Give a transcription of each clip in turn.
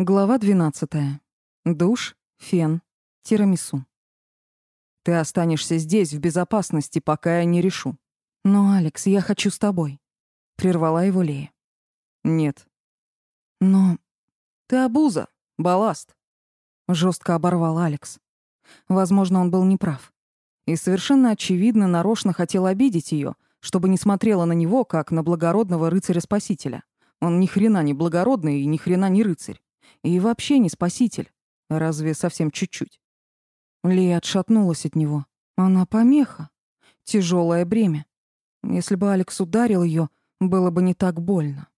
Глава 12. Душ, фен, тирамису. Ты останешься здесь в безопасности, пока я не решу. Но, Алекс, я хочу с тобой. Прервала его Лея. Нет. Но ты обуза, балласт. Жестко оборвал Алекс. Возможно, он был неправ. И совершенно очевидно нарочно хотел обидеть ее, чтобы не смотрела на него, как на благородного рыцаря-спасителя. Он ни хрена не благородный и ни хрена не рыцарь. И вообще не спаситель. Разве совсем чуть-чуть. Лия отшатнулась от него. Она помеха. Тяжелое бремя. Если бы Алекс ударил ее, было бы не так больно.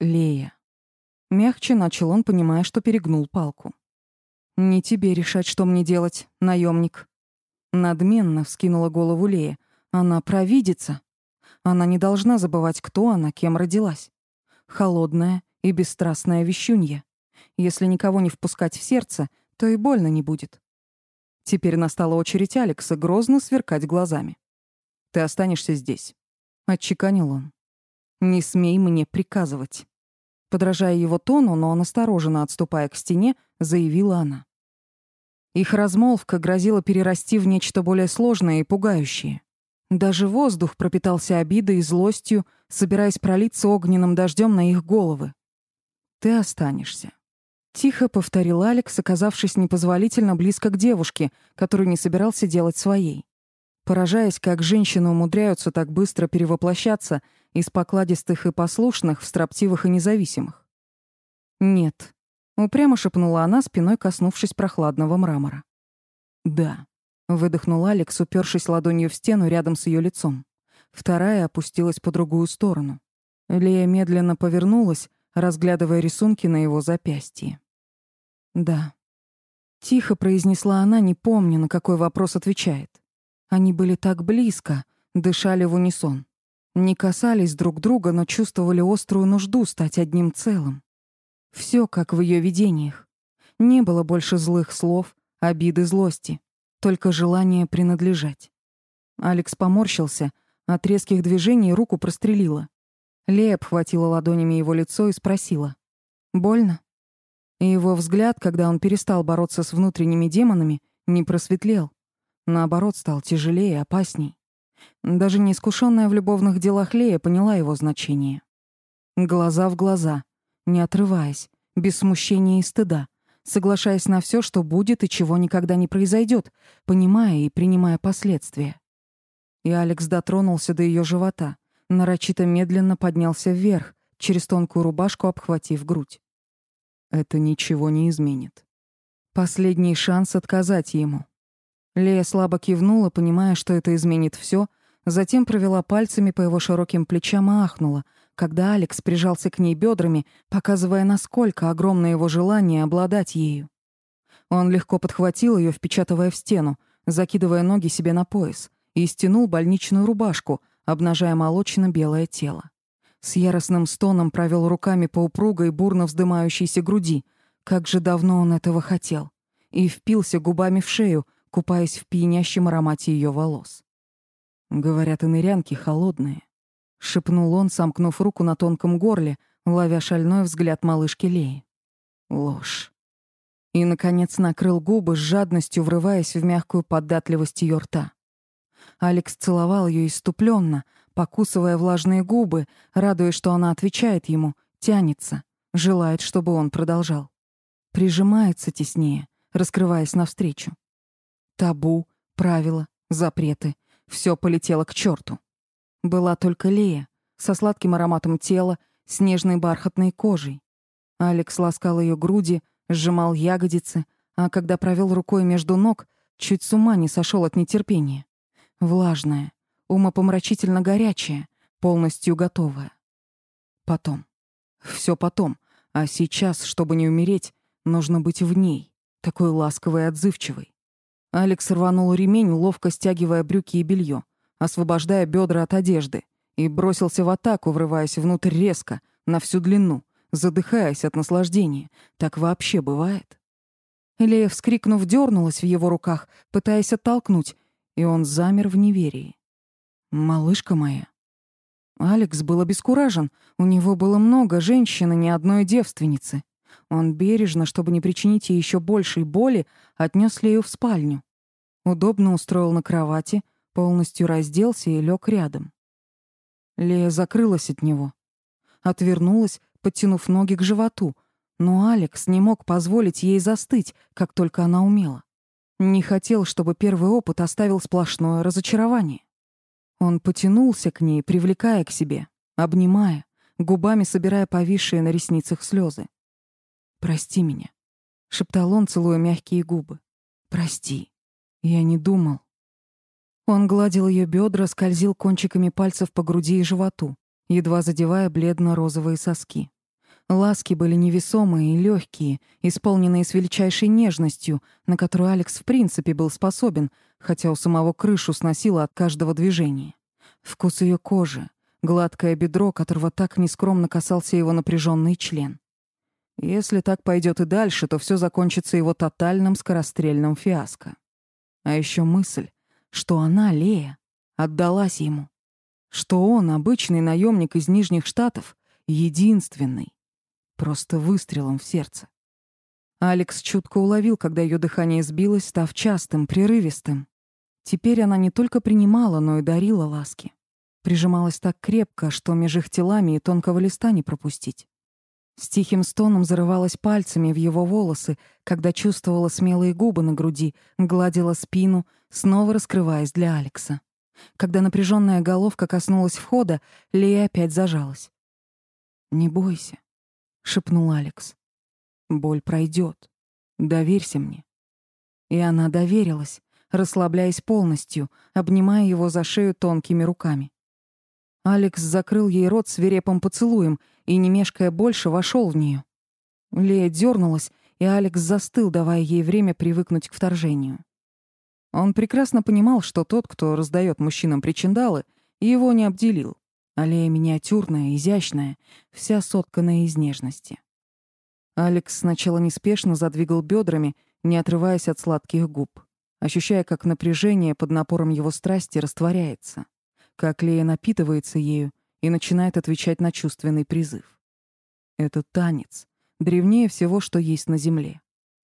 Лея. Мягче начал он, понимая, что перегнул палку. «Не тебе решать, что мне делать, наемник. Надменно вскинула голову Лея. Она провидится. Она не должна забывать, кто она, кем родилась. Холодная и бесстрастная вещунья. Если никого не впускать в сердце, то и больно не будет. Теперь настала очередь Алекса грозно сверкать глазами. «Ты останешься здесь», — отчеканил он. «Не смей мне приказывать». Подражая его тону, но настороженно отступая к стене, заявила она. Их размолвка грозила перерасти в нечто более сложное и пугающее. Даже воздух пропитался обидой и злостью, собираясь пролиться огненным дождем на их головы. «Ты останешься», Тихо повторил Алекс, оказавшись непозволительно близко к девушке, которую не собирался делать своей. Поражаясь, как женщины умудряются так быстро перевоплощаться из покладистых и послушных в строптивых и независимых. «Нет», — упрямо шепнула она, спиной коснувшись прохладного мрамора. «Да», — выдохнул Алекс, упершись ладонью в стену рядом с ее лицом. Вторая опустилась по другую сторону. Лея медленно повернулась, разглядывая рисунки на его запястье. «Да». Тихо произнесла она, не помня, на какой вопрос отвечает. Они были так близко, дышали в унисон. Не касались друг друга, но чувствовали острую нужду стать одним целым. Все как в ее видениях. Не было больше злых слов, обиды, злости. Только желание принадлежать. Алекс поморщился, от резких движений руку прострелила. Лея обхватила ладонями его лицо и спросила. «Больно?» И его взгляд, когда он перестал бороться с внутренними демонами, не просветлел. Наоборот, стал тяжелее, опасней. Даже неискушенная в любовных делах Лея поняла его значение. Глаза в глаза, не отрываясь, без смущения и стыда, соглашаясь на все, что будет и чего никогда не произойдет, понимая и принимая последствия. И Алекс дотронулся до ее живота, нарочито медленно поднялся вверх, через тонкую рубашку обхватив грудь. Это ничего не изменит. Последний шанс отказать ему. Лея слабо кивнула, понимая, что это изменит все, затем провела пальцами по его широким плечам и ахнула, когда Алекс прижался к ней бедрами, показывая, насколько огромно его желание обладать ею. Он легко подхватил ее, впечатывая в стену, закидывая ноги себе на пояс, и стянул больничную рубашку, обнажая молочно-белое тело. С яростным стоном провел руками по упругой, бурно вздымающейся груди. Как же давно он этого хотел. И впился губами в шею, купаясь в пьянящем аромате ее волос. «Говорят, и нырянки холодные», — шепнул он, сомкнув руку на тонком горле, ловя шальной взгляд малышки Леи. Ложь. И, наконец, накрыл губы с жадностью, врываясь в мягкую податливость ее рта. Алекс целовал ее иступленно, покусывая влажные губы, радуясь, что она отвечает ему, тянется, желает, чтобы он продолжал. Прижимается теснее, раскрываясь навстречу. Табу, правила, запреты — все полетело к черту. Была только Лея, со сладким ароматом тела, с нежной бархатной кожей. Алекс ласкал ее груди, сжимал ягодицы, а когда провел рукой между ног, чуть с ума не сошел от нетерпения. Влажная, умопомрачительно горячая, полностью готовая. Потом. Все потом. А сейчас, чтобы не умереть, нужно быть в ней, такой ласковой и отзывчивой. Алекс рванул ремень, ловко стягивая брюки и белье, освобождая бедра от одежды, и бросился в атаку, врываясь внутрь резко, на всю длину, задыхаясь от наслаждения. Так вообще бывает. Лея, вскрикнув, дернулась в его руках, пытаясь оттолкнуть, и он замер в неверии. «Малышка моя». Алекс был обескуражен. У него было много женщин и ни одной девственницы. Он бережно, чтобы не причинить ей еще большей боли, отнес Лею в спальню. Удобно устроил на кровати, полностью разделся и лег рядом. Лея закрылась от него. Отвернулась, подтянув ноги к животу, но Алекс не мог позволить ей застыть, как только она умела. Не хотел, чтобы первый опыт оставил сплошное разочарование. Он потянулся к ней, привлекая к себе, обнимая, губами собирая повисшие на ресницах слезы. «Прости меня», — шептал он, целуя мягкие губы. «Прости. Я не думал». Он гладил ее бедра, скользил кончиками пальцев по груди и животу, едва задевая бледно-розовые соски. Ласки были невесомые и легкие, исполненные с величайшей нежностью, на которую Алекс в принципе был способен, хотя у самого крышу сносило от каждого движения. Вкус ее кожи, гладкое бедро, которого так нескромно касался его напряженный член. Если так пойдет и дальше, то все закончится его тотальным скорострельным фиаско. А еще мысль, что она, Лея, отдалась ему. Что он, обычный наемник из Нижних Штатов, единственный. Просто выстрелом в сердце. Алекс чутко уловил, когда ее дыхание сбилось, став частым, прерывистым. Теперь она не только принимала, но и дарила ласки. Прижималась так крепко, что меж их телами и тонкого листа не пропустить. С тихим стоном зарывалась пальцами в его волосы, когда чувствовала смелые губы на груди, гладила спину, снова раскрываясь для Алекса. Когда напряженная головка коснулась входа, Лея опять зажалась. «Не бойся», — шепнул Алекс. «Боль пройдет. Доверься мне». И она доверилась, расслабляясь полностью, обнимая его за шею тонкими руками. Алекс закрыл ей рот свирепым поцелуем и, не мешкая больше, вошел в нее. Лея дернулась, и Алекс застыл, давая ей время привыкнуть к вторжению. Он прекрасно понимал, что тот, кто раздает мужчинам причиндалы, его не обделил. А Лея миниатюрная, изящная, вся сотканная из нежности. Алекс сначала неспешно задвигал бедрами, не отрываясь от сладких губ, ощущая, как напряжение под напором его страсти растворяется как Лея напитывается ею и начинает отвечать на чувственный призыв. Это танец, древнее всего, что есть на земле.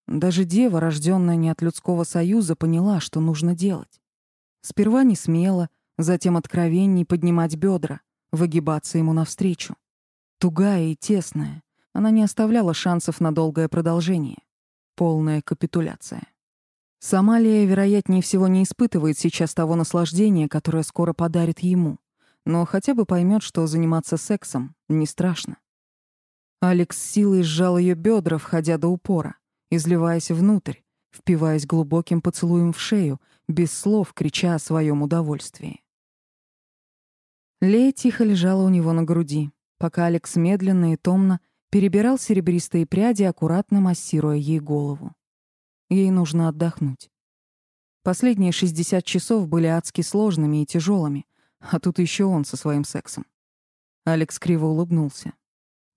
Даже дева, рожденная не от людского союза, поняла, что нужно делать. Сперва не смело, затем откровенней поднимать бедра, выгибаться ему навстречу. Тугая и тесная, она не оставляла шансов на долгое продолжение. Полная капитуляция. Сама Лея, вероятнее всего, не испытывает сейчас того наслаждения, которое скоро подарит ему, но хотя бы поймет, что заниматься сексом не страшно. Алекс силой сжал ее бедра, входя до упора, изливаясь внутрь, впиваясь глубоким поцелуем в шею, без слов крича о своем удовольствии. Лея тихо лежала у него на груди, пока Алекс медленно и томно перебирал серебристые пряди, аккуратно массируя ей голову. Ей нужно отдохнуть. Последние 60 часов были адски сложными и тяжелыми, а тут еще он со своим сексом. Алекс криво улыбнулся.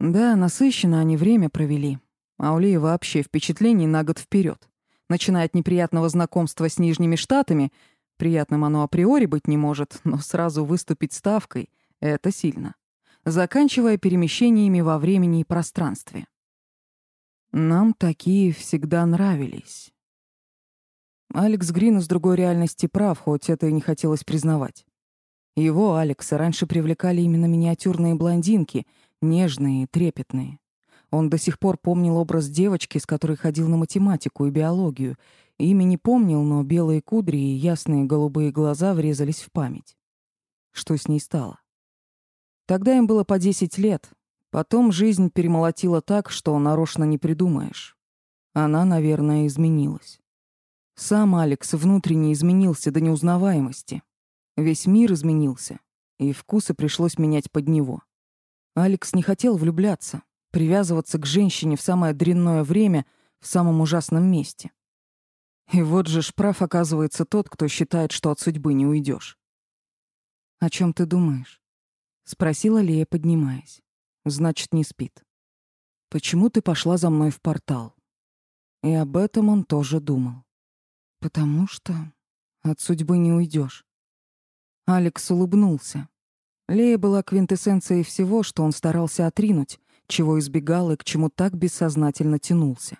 Да, насыщенно они время провели, а у Лии вообще впечатлений на год вперед. Начиная от неприятного знакомства с Нижними Штатами, приятным оно априори быть не может, но сразу выступить ставкой — это сильно. Заканчивая перемещениями во времени и пространстве. Нам такие всегда нравились. Алекс Грин из другой реальности прав, хоть это и не хотелось признавать. Его, Алекса, раньше привлекали именно миниатюрные блондинки, нежные и трепетные. Он до сих пор помнил образ девочки, с которой ходил на математику и биологию. Имя не помнил, но белые кудри и ясные голубые глаза врезались в память. Что с ней стало? Тогда им было по 10 лет, Потом жизнь перемолотила так, что нарочно не придумаешь. Она, наверное, изменилась. Сам Алекс внутренне изменился до неузнаваемости. Весь мир изменился, и вкусы пришлось менять под него. Алекс не хотел влюбляться, привязываться к женщине в самое дрянное время в самом ужасном месте. И вот же шправ оказывается тот, кто считает, что от судьбы не уйдешь. «О чем ты думаешь?» — спросила Лея, поднимаясь. Значит, не спит. Почему ты пошла за мной в портал? И об этом он тоже думал. Потому что от судьбы не уйдешь. Алекс улыбнулся. Лея была квинтэссенцией всего, что он старался отринуть, чего избегал и к чему так бессознательно тянулся.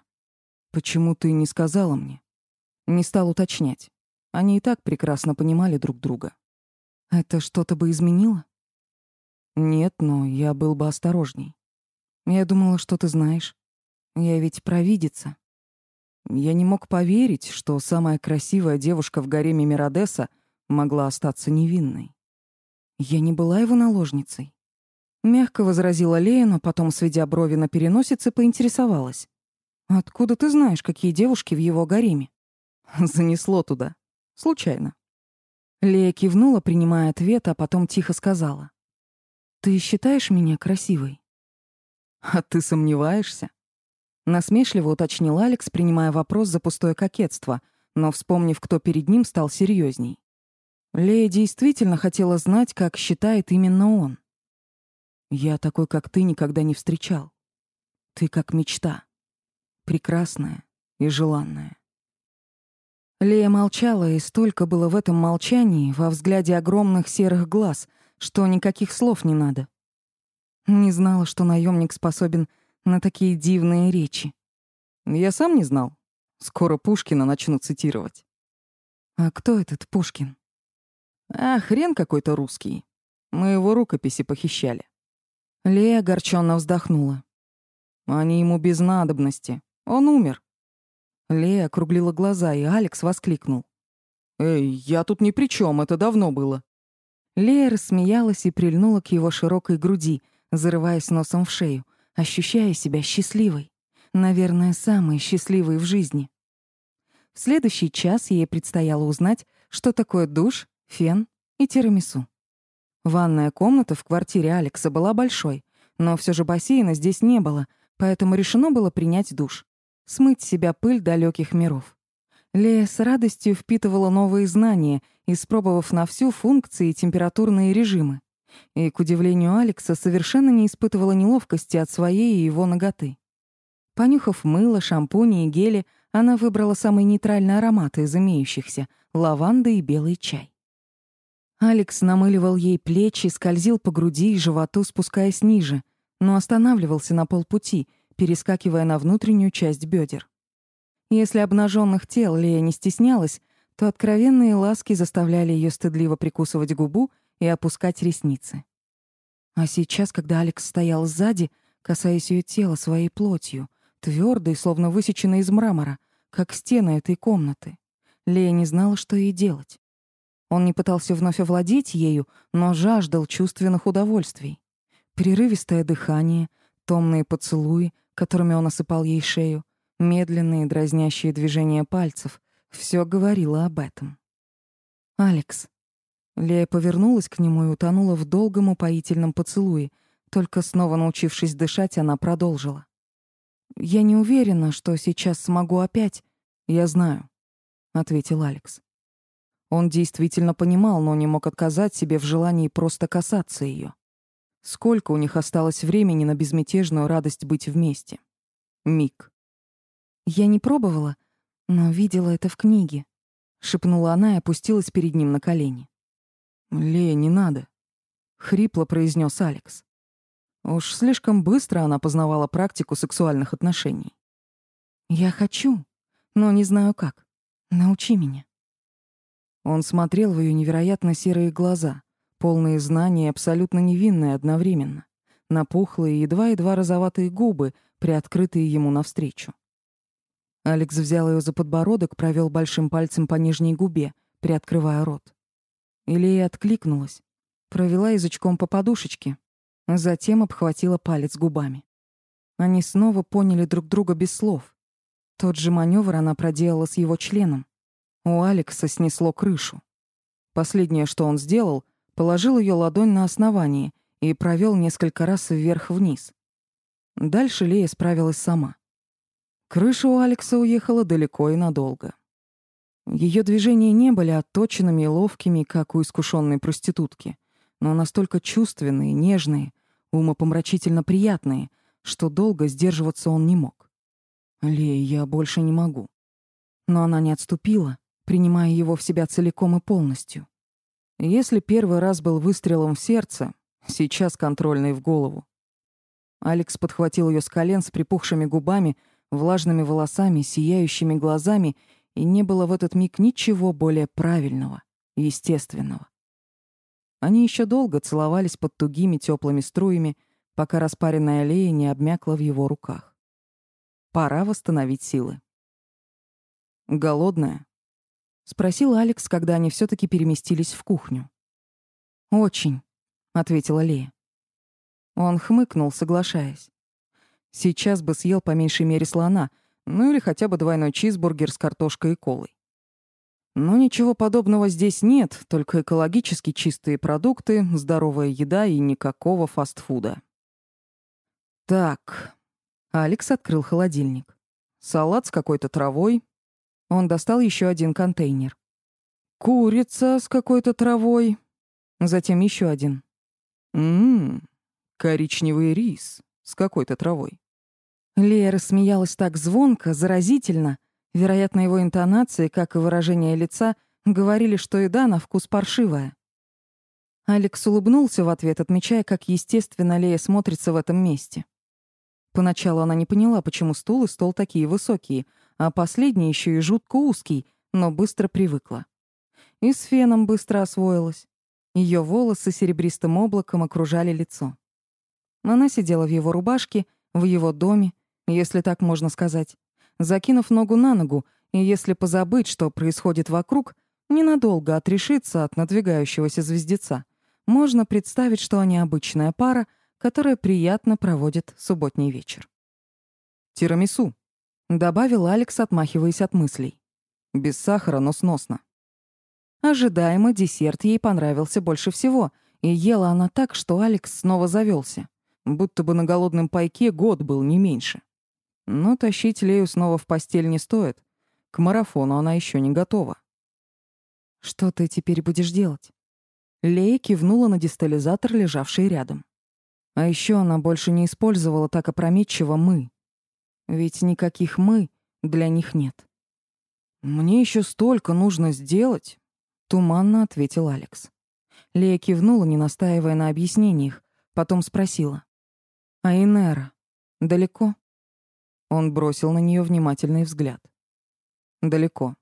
«Почему ты не сказала мне?» Не стал уточнять. Они и так прекрасно понимали друг друга. «Это что-то бы изменило?» «Нет, но я был бы осторожней. Я думала, что ты знаешь. Я ведь провидица». Я не мог поверить, что самая красивая девушка в гареме Миродеса могла остаться невинной. Я не была его наложницей. Мягко возразила Лея, но потом, сведя брови на переносице, поинтересовалась. «Откуда ты знаешь, какие девушки в его гареме?» Занесло туда. Случайно. Лея кивнула, принимая ответ, а потом тихо сказала. «Ты считаешь меня красивой?» «А ты сомневаешься?» Насмешливо уточнил Алекс, принимая вопрос за пустое кокетство, но, вспомнив, кто перед ним, стал серьезней. Лея действительно хотела знать, как считает именно он. «Я такой, как ты, никогда не встречал. Ты как мечта. Прекрасная и желанная». Лея молчала, и столько было в этом молчании, во взгляде огромных серых глаз, что никаких слов не надо. Не знала, что наемник способен на такие дивные речи. Я сам не знал. Скоро Пушкина начну цитировать. А кто этот Пушкин? А, хрен какой-то русский. Мы его рукописи похищали. Лея огорченно вздохнула. Они ему без надобности. Он умер. Лея округлила глаза, и Алекс воскликнул. «Эй, я тут ни при чем, это давно было». Лея рассмеялась и прильнула к его широкой груди, зарываясь носом в шею, ощущая себя счастливой. Наверное, самой счастливой в жизни. В следующий час ей предстояло узнать, что такое душ, фен и тирамису. Ванная комната в квартире Алекса была большой, но все же бассейна здесь не было, поэтому решено было принять душ, смыть себя пыль далеких миров. Лея с радостью впитывала новые знания, испробовав на всю функции и температурные режимы и, к удивлению Алекса, совершенно не испытывала неловкости от своей и его ноготы. Понюхав мыло, шампуни и гели, она выбрала самые нейтральные ароматы из имеющихся — лаванда и белый чай. Алекс намыливал ей плечи, скользил по груди и животу, спускаясь ниже, но останавливался на полпути, перескакивая на внутреннюю часть бедер. Если обнаженных тел Лея не стеснялась, то откровенные ласки заставляли ее стыдливо прикусывать губу и опускать ресницы. А сейчас, когда Алекс стоял сзади, касаясь ее тела своей плотью, твердой, словно высеченной из мрамора, как стены этой комнаты, Лея не знала, что ей делать. Он не пытался вновь овладеть ею, но жаждал чувственных удовольствий. Прерывистое дыхание, томные поцелуи, которыми он осыпал ей шею, медленные дразнящие движения пальцев — все говорило об этом. «Алекс», Лея повернулась к нему и утонула в долгом упоительном поцелуе. Только снова научившись дышать, она продолжила. «Я не уверена, что сейчас смогу опять...» «Я знаю», — ответил Алекс. Он действительно понимал, но не мог отказать себе в желании просто касаться ее. Сколько у них осталось времени на безмятежную радость быть вместе? Миг. «Я не пробовала, но видела это в книге», — шепнула она и опустилась перед ним на колени. «Лея, не надо», — хрипло произнес Алекс. Уж слишком быстро она познавала практику сексуальных отношений. «Я хочу, но не знаю как. Научи меня». Он смотрел в ее невероятно серые глаза, полные знаний и абсолютно невинные одновременно, напухлые, едва-едва розоватые губы, приоткрытые ему навстречу. Алекс взял ее за подбородок, провел большим пальцем по нижней губе, приоткрывая рот. Илия откликнулась, провела язычком по подушечке, затем обхватила палец губами. Они снова поняли друг друга без слов. Тот же маневр она проделала с его членом. У Алекса снесло крышу. Последнее, что он сделал, положил ее ладонь на основание и провел несколько раз вверх-вниз. Дальше Лея справилась сама. Крыша у Алекса уехала далеко и надолго. Ее движения не были отточенными и ловкими, как у искушенной проститутки, но настолько чувственные, нежные, умопомрачительно приятные, что долго сдерживаться он не мог. «Лея, я больше не могу». Но она не отступила, принимая его в себя целиком и полностью. Если первый раз был выстрелом в сердце, сейчас контрольный в голову. Алекс подхватил ее с колен с припухшими губами, влажными волосами, сияющими глазами, и не было в этот миг ничего более правильного, естественного. Они еще долго целовались под тугими теплыми струями, пока распаренная аллея не обмякла в его руках. Пора восстановить силы. «Голодная?» — спросил Алекс, когда они все таки переместились в кухню. «Очень», — ответила Лея. Он хмыкнул, соглашаясь. Сейчас бы съел по меньшей мере слона, ну или хотя бы двойной чизбургер с картошкой и колой. Но ничего подобного здесь нет, только экологически чистые продукты, здоровая еда и никакого фастфуда. Так, Алекс открыл холодильник. Салат с какой-то травой. Он достал еще один контейнер. Курица с какой-то травой. Затем еще один. Ммм, коричневый рис с какой-то травой. Лера рассмеялась так звонко, заразительно, Вероятно, его интонации, как и выражение лица, говорили, что еда на вкус паршивая. Алекс улыбнулся в ответ, отмечая, как естественно Лея смотрится в этом месте. Поначалу она не поняла, почему стул и стол такие высокие, а последний еще и жутко узкий, но быстро привыкла. И с феном быстро освоилась. Ее волосы серебристым облаком окружали лицо. Она сидела в его рубашке, в его доме, если так можно сказать, закинув ногу на ногу, и если позабыть, что происходит вокруг, ненадолго отрешиться от надвигающегося звездеца, можно представить, что они обычная пара, которая приятно проводит субботний вечер. «Тирамису», — добавил Алекс, отмахиваясь от мыслей. «Без сахара, но сносно». Ожидаемо десерт ей понравился больше всего, и ела она так, что Алекс снова завелся, будто бы на голодном пайке год был не меньше. Но тащить Лею снова в постель не стоит. К марафону она еще не готова. «Что ты теперь будешь делать?» Лея кивнула на дистализатор, лежавший рядом. А еще она больше не использовала так опрометчиво «мы». Ведь никаких «мы» для них нет. «Мне еще столько нужно сделать», — туманно ответил Алекс. Лея кивнула, не настаивая на объяснениях, потом спросила. «А Инера? Далеко?» Он бросил на нее внимательный взгляд. Далеко.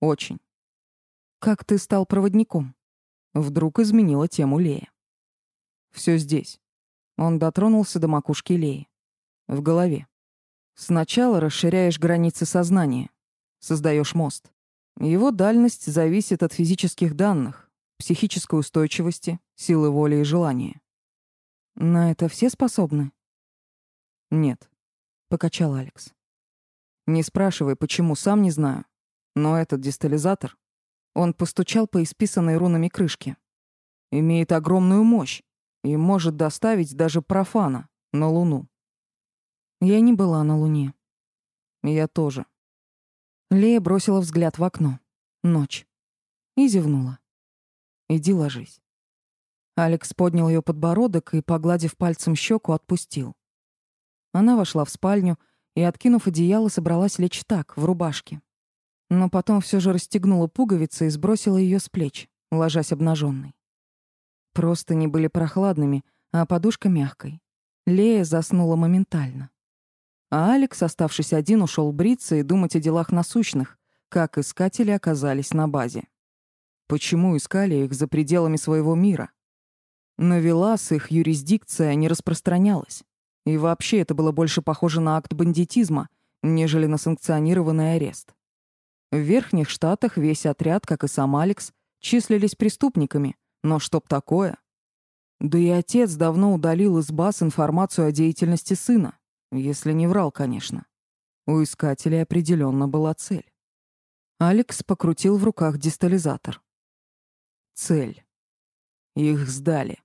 Очень. Как ты стал проводником? Вдруг изменила тему Лея. Все здесь. Он дотронулся до макушки Леи. В голове. Сначала расширяешь границы сознания, создаешь мост. Его дальность зависит от физических данных, психической устойчивости, силы воли и желания. На это все способны? Нет покачал Алекс. Не спрашивай, почему, сам не знаю. Но этот дистализатор, он постучал по исписанной рунами крышке. Имеет огромную мощь и может доставить даже профана на Луну. Я не была на Луне. Я тоже. Лея бросила взгляд в окно. Ночь. И зевнула. Иди ложись. Алекс поднял ее подбородок и, погладив пальцем щеку, отпустил. Она вошла в спальню и, откинув одеяло, собралась лечь так, в рубашке. Но потом все же расстегнула пуговицы и сбросила ее с плеч, ложась обнаженной. Просто не были прохладными, а подушка мягкой. Лея заснула моментально. А Алекс, оставшись один, ушел бриться и думать о делах насущных, как искатели оказались на базе. Почему искали их за пределами своего мира? На Велас их юрисдикция не распространялась. И вообще это было больше похоже на акт бандитизма, нежели на санкционированный арест. В Верхних Штатах весь отряд, как и сам Алекс, числились преступниками, но чтоб такое? Да и отец давно удалил из баз информацию о деятельности сына, если не врал, конечно. У искателей определенно была цель. Алекс покрутил в руках дистализатор. Цель. Их сдали.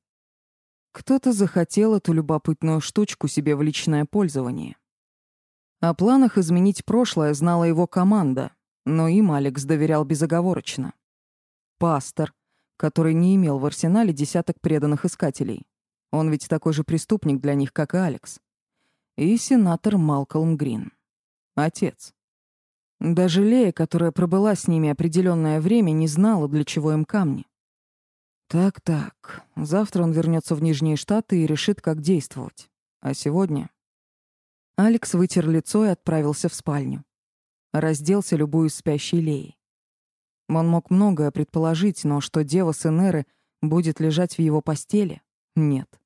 Кто-то захотел эту любопытную штучку себе в личное пользование. О планах изменить прошлое знала его команда, но им Алекс доверял безоговорочно. Пастор, который не имел в арсенале десяток преданных искателей. Он ведь такой же преступник для них, как и Алекс. И сенатор Малкольм Грин. Отец. Даже Лея, которая пробыла с ними определенное время, не знала, для чего им камни. Так-так. Завтра он вернется в Нижние Штаты и решит, как действовать. А сегодня...» Алекс вытер лицо и отправился в спальню. Разделся любую спящей Леей. Он мог многое предположить, но что дева с Энеры будет лежать в его постели — нет.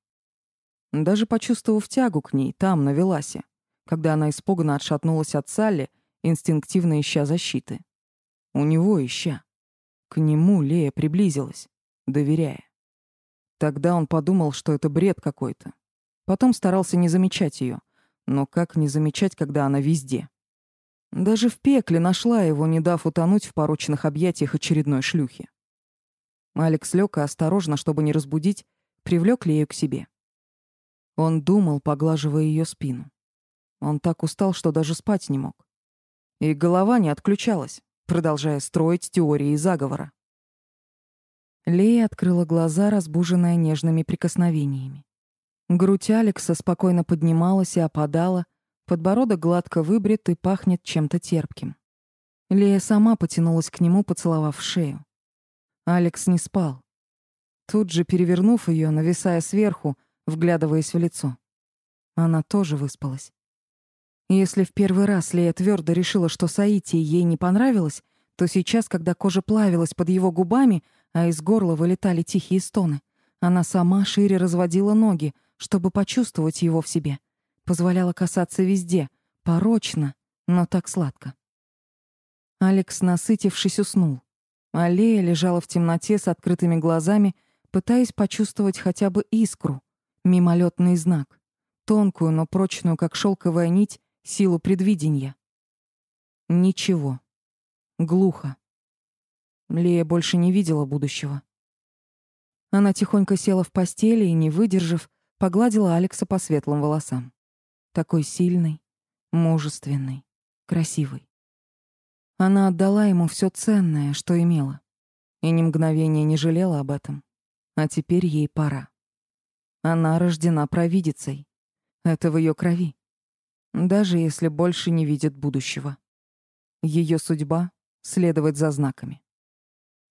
Даже почувствовав тягу к ней там, на Веласе, когда она испуганно отшатнулась от Салли, инстинктивно ища защиты. У него ища. К нему Лея приблизилась, доверяя. Тогда он подумал, что это бред какой-то. Потом старался не замечать ее. Но как не замечать, когда она везде? Даже в пекле нашла его, не дав утонуть в порочных объятиях очередной шлюхи. Алекс лёг и осторожно, чтобы не разбудить, привлёк Лею к себе. Он думал, поглаживая её спину. Он так устал, что даже спать не мог. И голова не отключалась, продолжая строить теории заговора. Лея открыла глаза, разбуженная нежными прикосновениями. Грудь Алекса спокойно поднималась и опадала, Подбородок гладко выбрит и пахнет чем-то терпким. Лея сама потянулась к нему, поцеловав шею. Алекс не спал. Тут же, перевернув ее, нависая сверху, вглядываясь в лицо. Она тоже выспалась. Если в первый раз Лея твердо решила, что Саити ей не понравилось, то сейчас, когда кожа плавилась под его губами, а из горла вылетали тихие стоны, она сама шире разводила ноги, чтобы почувствовать его в себе — позволяла касаться везде, порочно, но так сладко. Алекс, насытившись, уснул. Аллея лежала в темноте с открытыми глазами, пытаясь почувствовать хотя бы искру, мимолетный знак, тонкую, но прочную, как шелковая нить, силу предвидения. Ничего. Глухо. Лея больше не видела будущего. Она тихонько села в постели и, не выдержав, погладила Алекса по светлым волосам. Такой сильный, мужественный, красивый. Она отдала ему все ценное, что имела, и ни мгновения не жалела об этом. А теперь ей пора. Она рождена провидицей. Это в ее крови. Даже если больше не видит будущего. Ее судьба — следовать за знаками.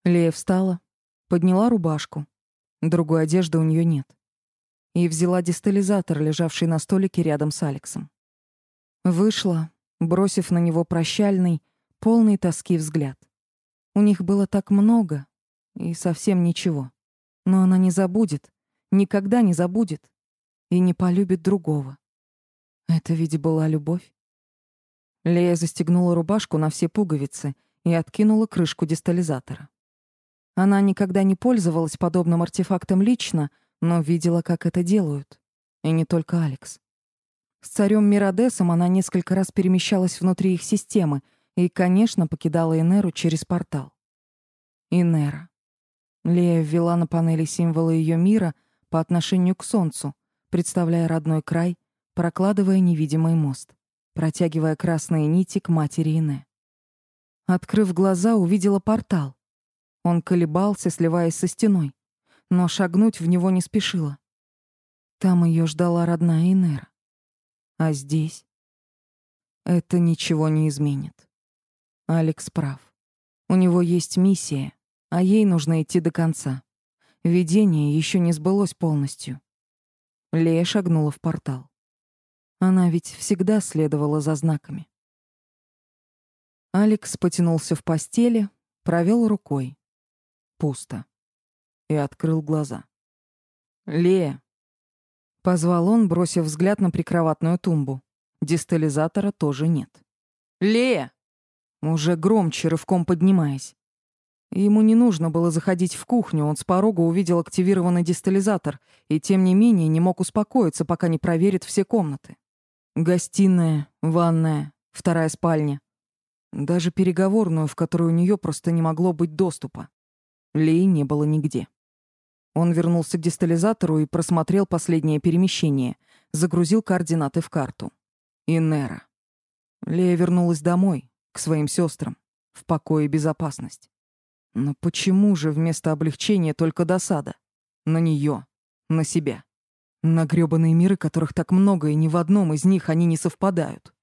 Лея встала, подняла рубашку. Другой одежды у нее нет и взяла дистализатор, лежавший на столике рядом с Алексом. Вышла, бросив на него прощальный, полный тоски взгляд. У них было так много и совсем ничего. Но она не забудет, никогда не забудет и не полюбит другого. Это ведь была любовь. Лея застегнула рубашку на все пуговицы и откинула крышку дистализатора. Она никогда не пользовалась подобным артефактом лично, но видела, как это делают. И не только Алекс. С царем Миродесом она несколько раз перемещалась внутри их системы и, конечно, покидала Инеру через портал. Инера. Лея ввела на панели символы ее мира по отношению к Солнцу, представляя родной край, прокладывая невидимый мост, протягивая красные нити к матери Ине. Открыв глаза, увидела портал. Он колебался, сливаясь со стеной но шагнуть в него не спешила. Там ее ждала родная Инера. А здесь это ничего не изменит. Алекс прав. У него есть миссия, а ей нужно идти до конца. Видение еще не сбылось полностью. Лея шагнула в портал. Она ведь всегда следовала за знаками. Алекс потянулся в постели, провел рукой. Пусто и открыл глаза. «Лея!» — позвал он, бросив взгляд на прикроватную тумбу. Дистализатора тоже нет. «Лея!» Уже громче, рывком поднимаясь. Ему не нужно было заходить в кухню, он с порога увидел активированный дистализатор и, тем не менее, не мог успокоиться, пока не проверит все комнаты. Гостиная, ванная, вторая спальня. Даже переговорную, в которую у нее просто не могло быть доступа. Леи не было нигде. Он вернулся к дистализатору и просмотрел последнее перемещение, загрузил координаты в карту. Инера. Лея вернулась домой, к своим сестрам, в покой и безопасность. Но почему же вместо облегчения только досада? На нее, на себя. На грёбаные миры, которых так много, и ни в одном из них они не совпадают.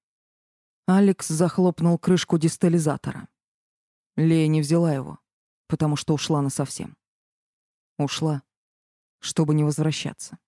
Алекс захлопнул крышку дистализатора. Лея не взяла его, потому что ушла насовсем. Ушла, чтобы не возвращаться.